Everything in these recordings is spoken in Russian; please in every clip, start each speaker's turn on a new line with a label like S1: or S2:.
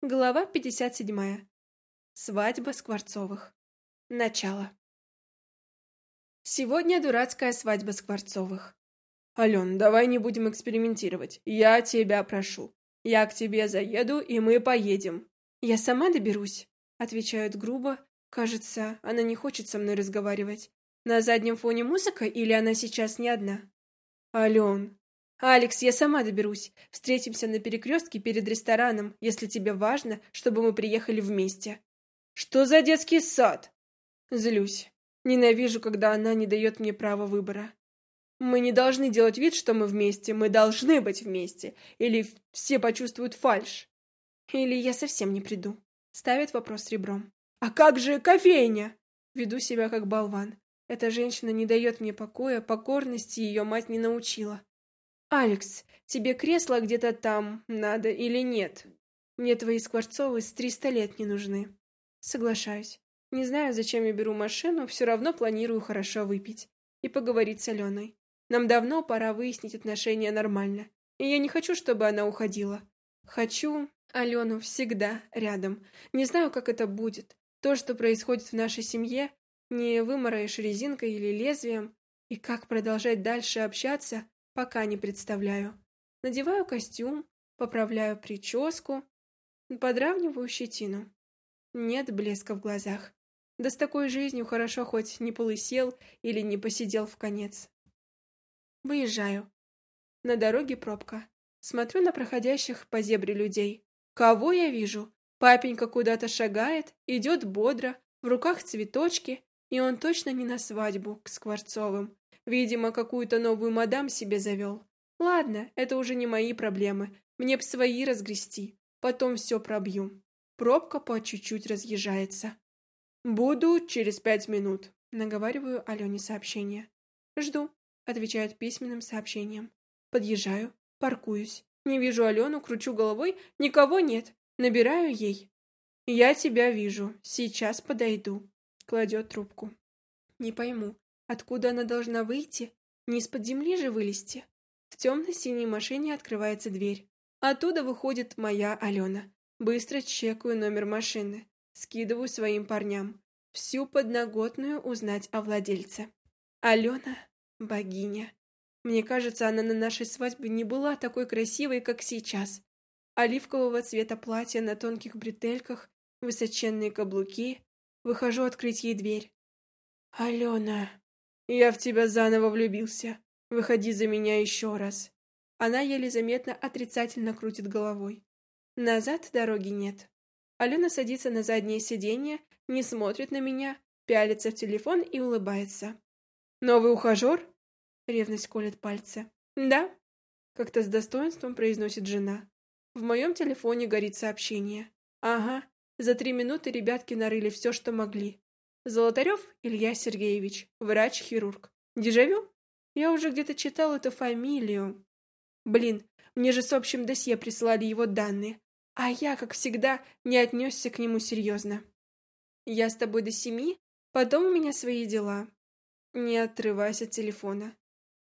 S1: Глава 57. Свадьба Скворцовых. Начало. Сегодня дурацкая свадьба Скворцовых.
S2: Ален, давай не будем экспериментировать. Я тебя прошу. Я к тебе заеду, и мы поедем.
S1: Я сама доберусь, отвечает грубо. Кажется, она не хочет со мной разговаривать. На заднем фоне музыка или она сейчас не одна?
S2: Ален,
S1: «Алекс, я сама доберусь. Встретимся на перекрестке перед рестораном, если тебе важно, чтобы мы приехали вместе».
S2: «Что за детский сад?»
S1: Злюсь. Ненавижу, когда она не дает мне права выбора. Мы не должны делать вид, что мы вместе. Мы должны быть вместе. Или все почувствуют фальшь. Или я совсем не приду. Ставит вопрос ребром.
S2: «А как же кофейня?»
S1: Веду себя как болван. Эта женщина не дает мне покоя, покорности ее мать не научила. «Алекс, тебе кресло где-то там надо или нет? Мне твои Скворцовы с триста лет не нужны». Соглашаюсь. Не знаю, зачем я беру машину, все равно планирую хорошо выпить. И поговорить с Аленой. Нам давно пора выяснить отношения нормально. И я не хочу, чтобы она уходила. Хочу Алену всегда рядом. Не знаю, как это будет. То, что происходит в нашей семье, не вымараешь резинкой или лезвием. И как продолжать дальше общаться, Пока не представляю. Надеваю костюм, поправляю прическу, подравниваю щетину. Нет блеска в глазах. Да с такой жизнью хорошо хоть не полысел или не посидел в конец. Выезжаю. На дороге пробка. Смотрю на проходящих по зебре людей. Кого я вижу? Папенька куда-то шагает, идет бодро, в руках цветочки, и он точно не на свадьбу к Скворцовым. Видимо, какую-то новую мадам себе завел. Ладно, это уже не мои проблемы. Мне б свои разгрести. Потом все пробью. Пробка по чуть-чуть разъезжается.
S2: «Буду через пять минут», —
S1: наговариваю Алене сообщение. «Жду», — отвечает письменным сообщением. Подъезжаю, паркуюсь. Не вижу Алену, кручу головой. Никого нет. Набираю ей. «Я тебя вижу. Сейчас подойду», — кладет трубку. Не пойму, Откуда она должна выйти? Не из-под земли же вылезти? В темно-синей машине открывается дверь. Оттуда выходит моя Алена. Быстро чекаю номер машины. Скидываю своим парням. Всю подноготную узнать о владельце. Алена — богиня. Мне кажется, она на нашей свадьбе не была такой красивой, как сейчас. Оливкового цвета платье на тонких бретельках, высоченные каблуки. Выхожу открыть ей дверь. «Алена!» «Я в тебя заново влюбился. Выходи за меня еще раз». Она еле заметно отрицательно крутит головой. Назад дороги нет. Алена садится на заднее сиденье, не смотрит на меня, пялится в телефон и улыбается. «Новый ухажер?» Ревность колет пальцы. «Да?» Как-то с достоинством произносит жена. В моем телефоне горит сообщение. «Ага, за три минуты ребятки нарыли все, что могли. Золотарев Илья Сергеевич, врач-хирург. Дежавю? Я уже где-то читал эту фамилию. Блин, мне же с общим досье прислали его данные, а я, как всегда, не отнесся к нему серьезно. Я с тобой до семи, потом у меня свои дела. Не отрывайся от телефона.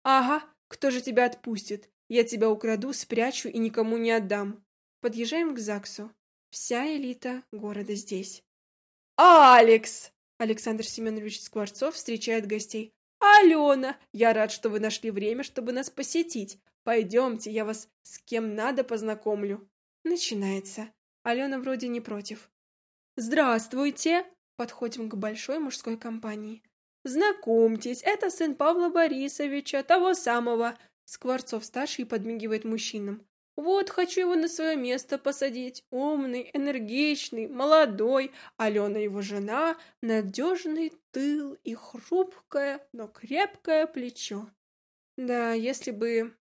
S1: Ага, кто же тебя отпустит? Я тебя украду, спрячу и никому не отдам. Подъезжаем к ЗАГСу. Вся элита города здесь. «Алекс!» Александр Семенович Скворцов встречает гостей. «Алена, я рад, что вы нашли время, чтобы нас посетить. Пойдемте, я вас с кем надо познакомлю». Начинается. Алена вроде не против. «Здравствуйте!» Подходим к большой мужской компании. «Знакомьтесь, это сын Павла Борисовича, того самого!» Скворцов-старший подмигивает мужчинам. Вот, хочу его на свое место посадить. Умный, энергичный, молодой. Алена его жена, надежный тыл и хрупкое, но крепкое плечо. Да, если бы...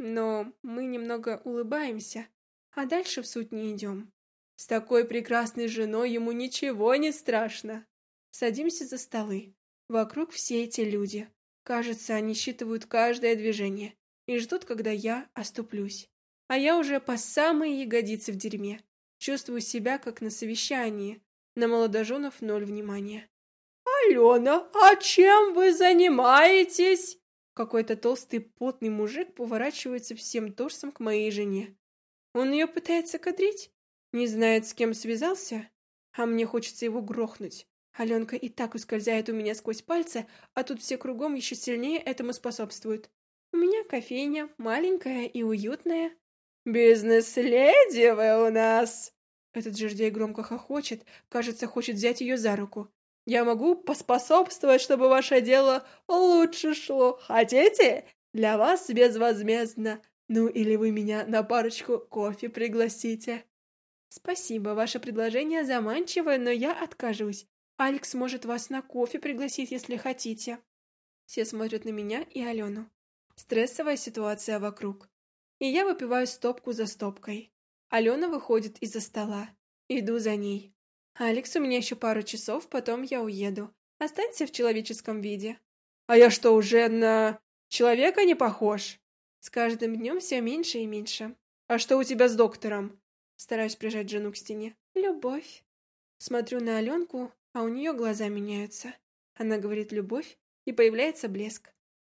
S1: Но мы немного улыбаемся, а дальше в суть не идем. С такой прекрасной женой ему ничего не страшно. Садимся за столы. Вокруг все эти люди. Кажется, они считывают каждое движение и ждут, когда я оступлюсь а я уже по самые ягодицы в дерьме. Чувствую себя, как на совещании. На молодоженов ноль внимания. «Алена, а чем вы занимаетесь?» Какой-то толстый потный мужик поворачивается всем торсом к моей жене. Он ее пытается кадрить? Не знает, с кем связался? А мне хочется его грохнуть. Аленка и так ускользает у меня сквозь пальцы, а тут все кругом еще сильнее этому способствуют. У меня кофейня, маленькая и уютная.
S2: «Бизнес-леди вы у нас!»
S1: Этот жердей громко хохочет, кажется, хочет взять ее за руку.
S2: «Я могу поспособствовать, чтобы ваше дело лучше шло. Хотите? Для вас безвозмездно. Ну или вы меня на парочку кофе пригласите».
S1: «Спасибо, ваше предложение заманчивое, но я откажусь. Алекс может вас на кофе пригласить, если хотите». Все смотрят на меня и Алену. Стрессовая ситуация вокруг. И я выпиваю стопку за стопкой. Алена выходит из-за стола. Иду за ней. «Алекс, у меня еще пару часов, потом я уеду. Останься в человеческом виде».
S2: «А я что, уже на человека не похож?»
S1: С каждым днем все меньше и меньше.
S2: «А что у тебя с доктором?»
S1: Стараюсь прижать жену к стене. «Любовь». Смотрю на Аленку, а у нее глаза меняются. Она говорит «любовь», и появляется блеск.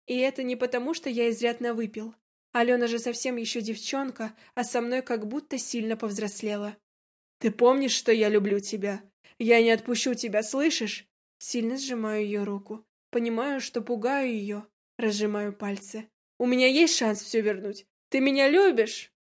S1: И это не потому, что я изрядно выпил. Алена же совсем еще девчонка, а со мной как будто сильно повзрослела.
S2: «Ты помнишь, что я люблю тебя? Я не отпущу тебя, слышишь?»
S1: Сильно сжимаю ее руку. Понимаю, что пугаю ее. Разжимаю пальцы.
S2: «У меня есть шанс все вернуть. Ты меня любишь?»